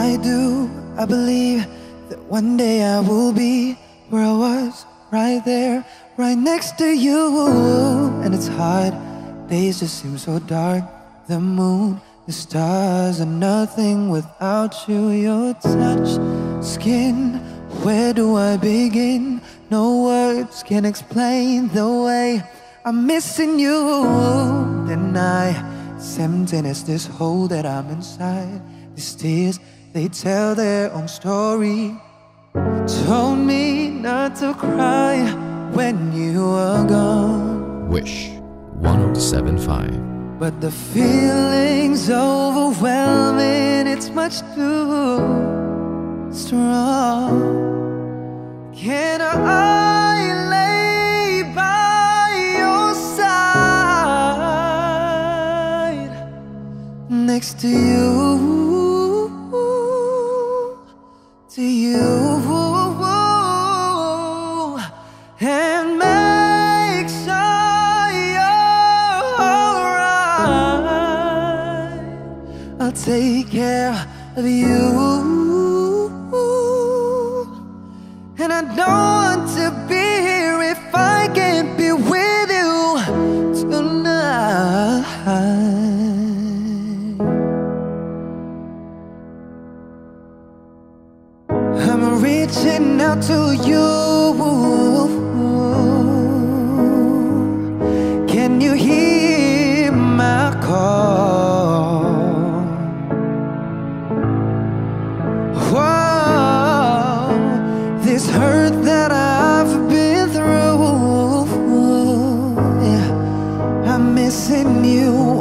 I do. I believe that one day I will be where I was, right there, right next to you. And it's hard, days just seem so dark. The moon, the stars are nothing without you. Your touch, skin, where do I begin? No words can explain the way I'm missing you. Then I, emptiness, this hole that I'm inside. These tears, they tell their own story. Told me not to cry when you are gone. Wish 1075. But the feeling's overwhelming, it's much too strong. Of you. And I don't want to be here if I can't be with you tonight. I'm reaching out to you.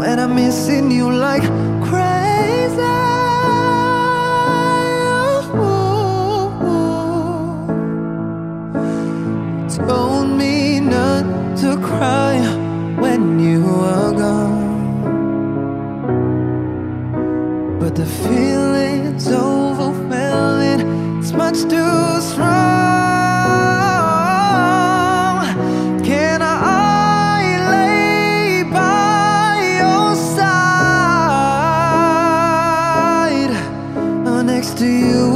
And I'm missing you like crazy. Told me not to cry when you are gone. But the feeling's overwhelming, it's much too to you?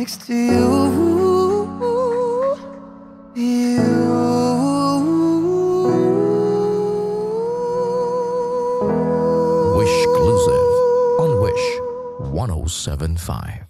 Next to you? You. Wish exclusive on Wish 1075.